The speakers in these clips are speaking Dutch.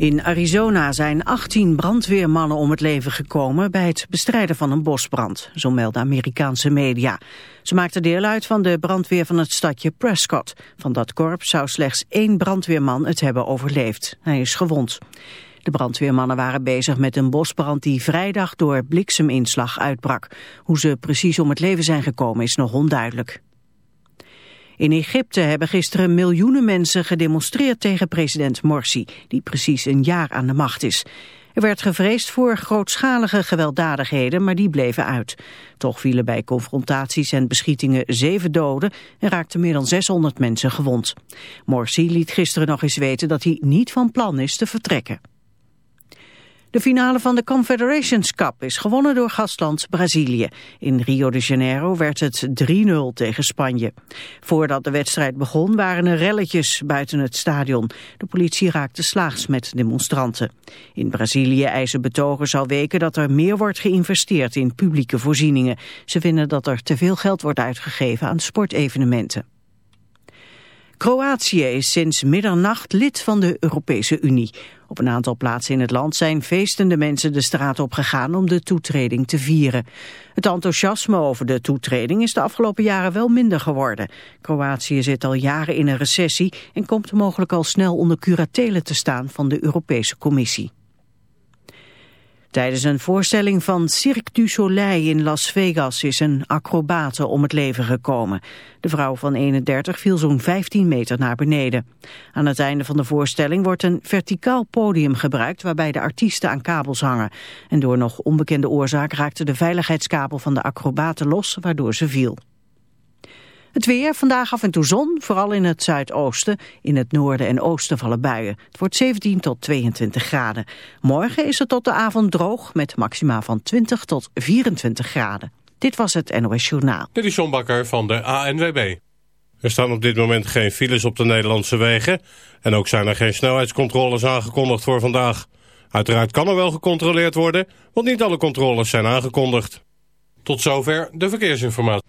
In Arizona zijn 18 brandweermannen om het leven gekomen bij het bestrijden van een bosbrand, zo melden Amerikaanse media. Ze maakten deel uit van de brandweer van het stadje Prescott. Van dat korps zou slechts één brandweerman het hebben overleefd. Hij is gewond. De brandweermannen waren bezig met een bosbrand die vrijdag door blikseminslag uitbrak. Hoe ze precies om het leven zijn gekomen is nog onduidelijk. In Egypte hebben gisteren miljoenen mensen gedemonstreerd tegen president Morsi, die precies een jaar aan de macht is. Er werd gevreesd voor grootschalige gewelddadigheden, maar die bleven uit. Toch vielen bij confrontaties en beschietingen zeven doden en raakten meer dan 600 mensen gewond. Morsi liet gisteren nog eens weten dat hij niet van plan is te vertrekken. De finale van de Confederations Cup is gewonnen door gastland Brazilië. In Rio de Janeiro werd het 3-0 tegen Spanje. Voordat de wedstrijd begon waren er relletjes buiten het stadion. De politie raakte slaags met demonstranten. In Brazilië eisen betogers al weken dat er meer wordt geïnvesteerd in publieke voorzieningen. Ze vinden dat er te veel geld wordt uitgegeven aan sportevenementen. Kroatië is sinds middernacht lid van de Europese Unie. Op een aantal plaatsen in het land zijn feestende mensen de straat op gegaan om de toetreding te vieren. Het enthousiasme over de toetreding is de afgelopen jaren wel minder geworden. Kroatië zit al jaren in een recessie en komt mogelijk al snel onder curatele te staan van de Europese Commissie. Tijdens een voorstelling van Cirque du Soleil in Las Vegas is een acrobate om het leven gekomen. De vrouw van 31 viel zo'n 15 meter naar beneden. Aan het einde van de voorstelling wordt een verticaal podium gebruikt waarbij de artiesten aan kabels hangen. En door nog onbekende oorzaak raakte de veiligheidskabel van de acrobate los waardoor ze viel. Het weer, vandaag af en toe zon, vooral in het zuidoosten. In het noorden en oosten vallen buien. Het wordt 17 tot 22 graden. Morgen is het tot de avond droog met maxima van 20 tot 24 graden. Dit was het NOS Journaal. Dit is John Bakker van de ANWB. Er staan op dit moment geen files op de Nederlandse wegen. En ook zijn er geen snelheidscontroles aangekondigd voor vandaag. Uiteraard kan er wel gecontroleerd worden, want niet alle controles zijn aangekondigd. Tot zover de verkeersinformatie.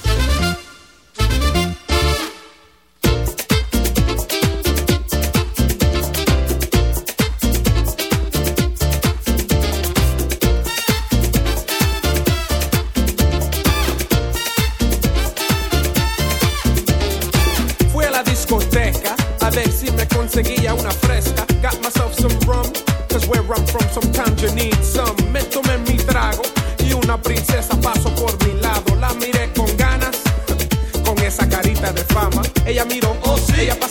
Conseguía una fresca. Got myself some rum, cause where I'm from sometimes you need some. Me tomé mi trago y una princesa pasó por mi lado. La miré con ganas, con esa carita de fama. Ella miró, oh sí, ella pasó,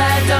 I don't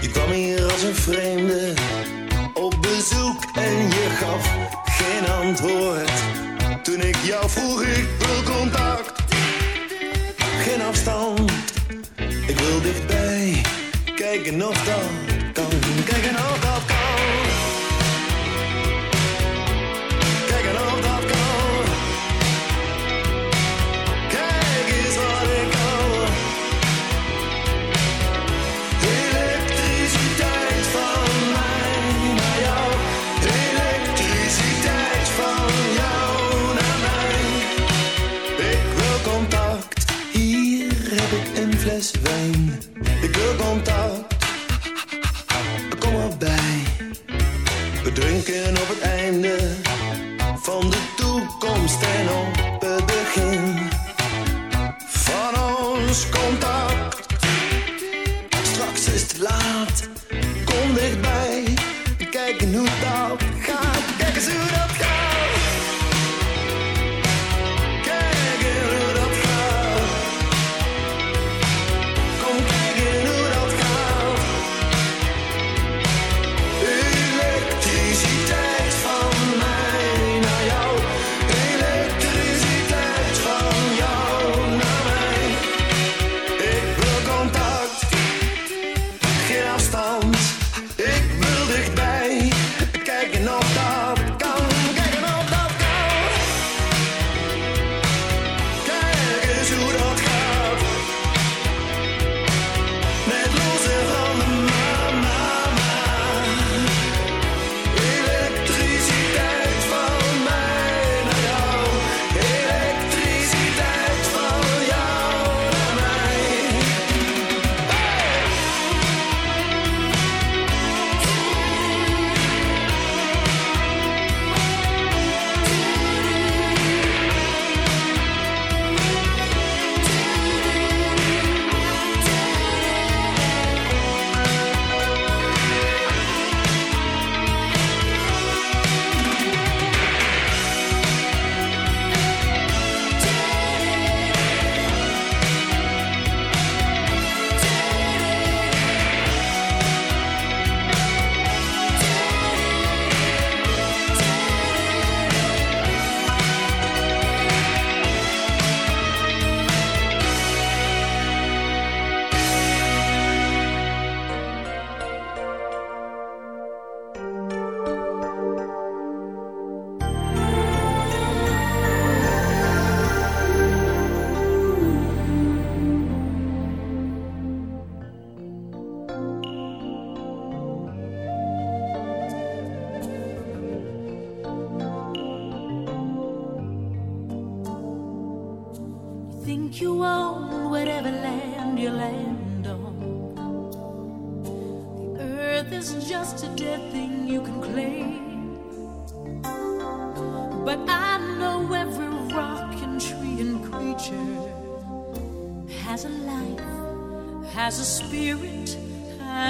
Je kwam hier als een vreemde.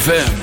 ZFM.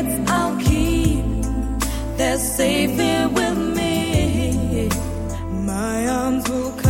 secrets I'll keep. They're safe here with me. My arms will come.